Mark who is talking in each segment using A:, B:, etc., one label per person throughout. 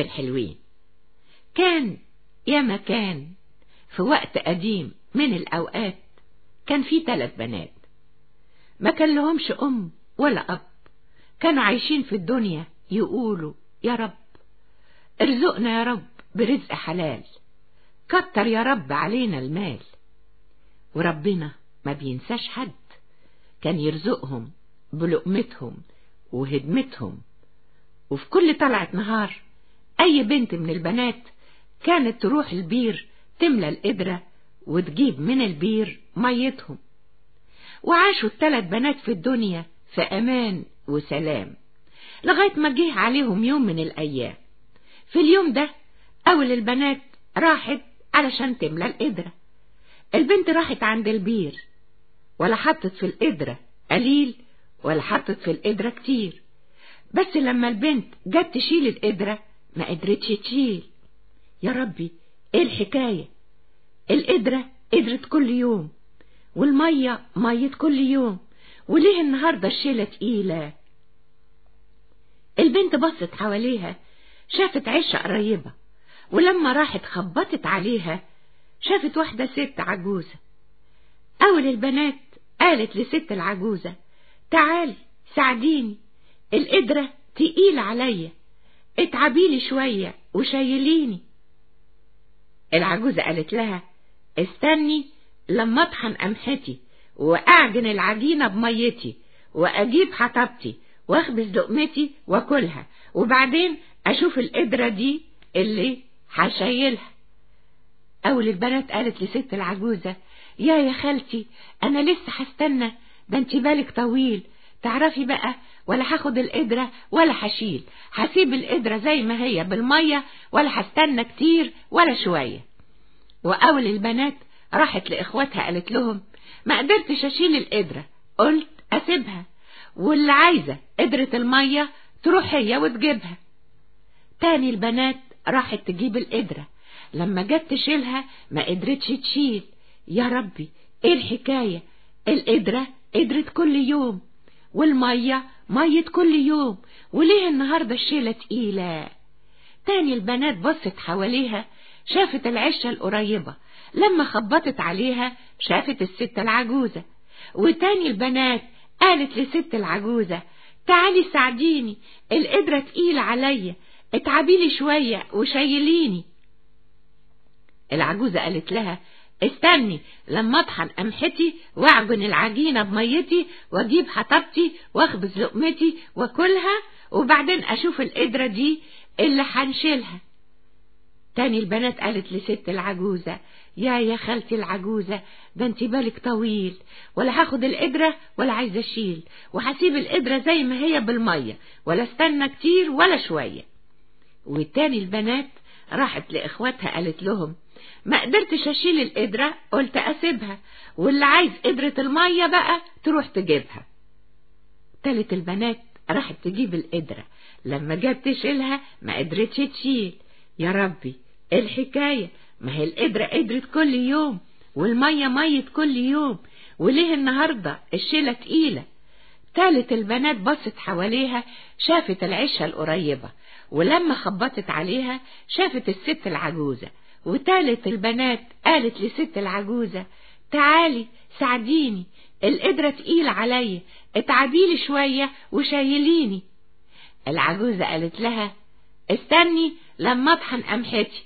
A: الحلوين كان يا مكان في وقت قديم من الأوقات كان في ثلاث بنات. ما كان لهمش أم ولا أب كانوا عايشين في الدنيا يقولوا يا رب ارزقنا يا رب برزق حلال كتر يا رب علينا المال. وربنا ما بينساش حد كان يرزقهم بلقمتهم وهدمتهم. وفي كل طلعة نهار أي بنت من البنات كانت تروح البير تملى القدرة وتجيب من البير ميتهم. وعاشوا الثلاث بنات في الدنيا في أمان وسلام لغاية ما جه عليهم يوم من الأيام. في اليوم ده أول البنات راحت علشان تملى القدرة البنت راحت عند البير ولا حطت في القدرة قليل ولا حطت في القدرة كتير. بس لما البنت جت تشيل القدرة ما قدرتش تشيل. يا ربي إيه الحكاية؟ القدرة قدرت كل يوم والمية مية كل يوم وليه النهاردة الشيلة تقيلة؟ البنت بصت حواليها شافت عشة قريبة ولما راحت خبطت عليها شافت واحدة ست عجوزة. أول البنات قالت لست العجوزة تعالي ساعديني القدرة تقيل عليا. اتعبيلي شوية وشيليني. العجوزة قالت لها استني لما اطحن قمحتي واعجن العجينة بميتي واجيب حطبتي واخبز لقمتي واكلها وبعدين أشوف القدرة دي اللي هشيلها. أول البنات قالت لست العجوزة يا يا خالتي أنا لسه هستنى ده انت بالك طويل. تعرفي بقى ولا هاخد القدرة ولا هشيل. هسيب القدرة زي ما هي بالمية ولا هستنى كتير ولا شوية. وأول البنات راحت لإخواتها قالت لهم ما قدرتش أشيل القدرة قلت أسيبها. واللي عايزة قدرة المية تروح هي وتجيبها. تاني البنات راحت تجيب القدرة لما جت تشيلها ما قدرتش تشيل. يا ربي إيه الحكاية؟ القدرة قدرت كل يوم والمية مية كل يوم وليه النهاردة الشيلة تقيلة؟ تاني البنات بصت حواليها شافت العشة القريبة لما خبطت عليها شافت الست العجوزة. وتاني البنات قالت لست العجوزة تعالي ساعديني القدرة تقيلة عليا اتعبيلي شوية وشيليني العجوزة قالت لها استني لما أطحن قمحتي وأعجن العجينة بميتي وأجيب حطبتي وأخبز لقمتي واكلها وبعدين أشوف القدرة دي اللي هنشيلها تاني البنات قالت لست العجوزة يا يا خالتي العجوزة ده انت بالك طويل ولا هاخد القدرة ولا عايزة أشيل وهسيب القدرة زي ما هي بالمية ولا استنى كتير ولا شوية. والتاني البنات راحت لإخواتها قالت لهم ما قدرتش أشيل القدرة قلت أسيبها واللي عايز قدرة المية بقى تروح تجيبها. تالت البنات راحت تجيب القدرة لما جت تشيلها ما قدرتش تشيل. يا ربي إيه الحكاية؟ ما هي القدرة قدرت كل يوم والمية مية كل يوم وليه النهاردة الشيلة تقيلة؟ تالت البنات بصت حواليها شافت العشة القريبة ولما خبطت عليها شافت الست العجوزة. وتالت البنات قالت لست العجوزة تعالي ساعديني القدرة تقيل عليا اتعبيلي شوية وشيليني العجوزة قالت لها استني لما اطحن قمحتي.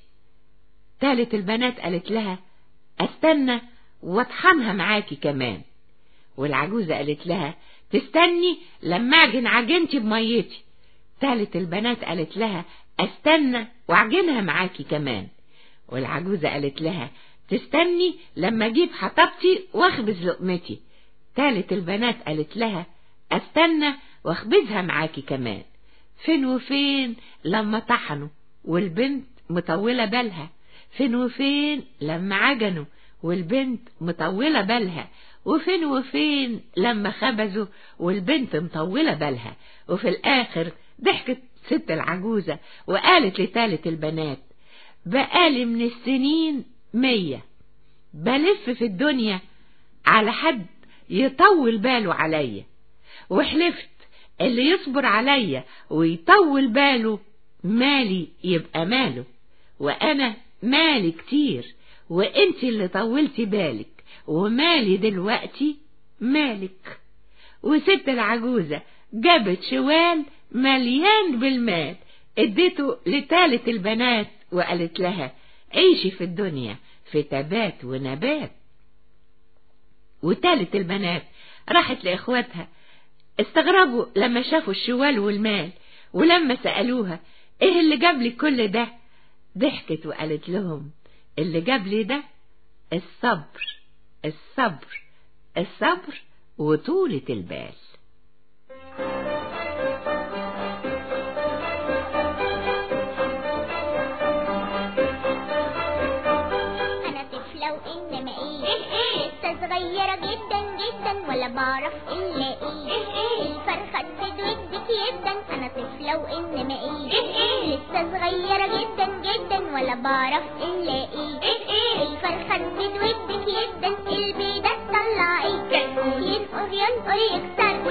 A: تالت البنات قالت لها استنى واطحنها معاكي كمان. والعجوزة قالت لها تستني لما اعجن عجنتي بميتي. تالت البنات قالت لها استنى واعجنها معاكي كمان. والعجوزة قالت لها تستني لما أجيب حطبتي واخبز لقمتي. تالت البنات قالت لها أستنى واخبزها معاكي كمان. فين وفين لما طحنوا والبنت مطولة بالها. فين وفين لما عجنوا والبنت مطولة بالها. وفين وفين لما خبزوا والبنت مطولة بالها. وفي الآخر ضحكت ست العجوزة وقالت لتالت البنات بقالي من السنين مية. بلف في الدنيا على حد يطول باله عليا. وحلفت اللي يصبر عليا ويطول باله مالي يبقى ماله. وأنا مالي كتير وانت اللي طولتي بالك ومالي دلوقتي مالك. وست العجوزة جابت شوال مليان بالمال اديته لتالت البنات وقالت لها عيشي في الدنيا في تبات ونبات. وتالت البنات راحت لإخواتها استغربوا لما شافوا الشوال والمال ولما سألوها إيه اللي جاب لي كل ده؟ ضحكت وقالت لهم اللي جاب لي ده الصبر الصبر الصبر وطولة البال.
B: جدا أنا طفلة وانما إيه لسه صغيرة جدا جدا ولا بعرف الا إيه الفرخة تدودك جدا البيضة تطلع إيه ينقر ينقر يكسر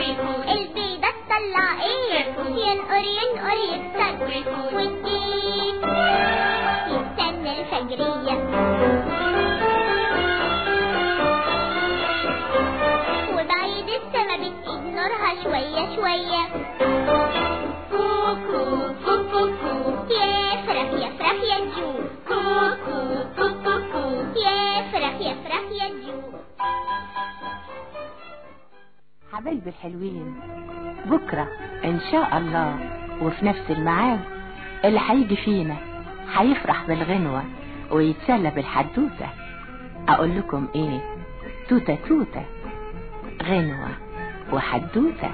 B: البيضة تطلع إيه ينقر ينقر يكسر والدين
C: حبايبي الحلوين بكرة إن شاء الله وفي نفس الميعاد اللي هيجي فينا. هيفرح بالغنوة ويتسلى بالحدوتة. أقول لكم إيه؟ توتة توتة. غنوة وحدوتة.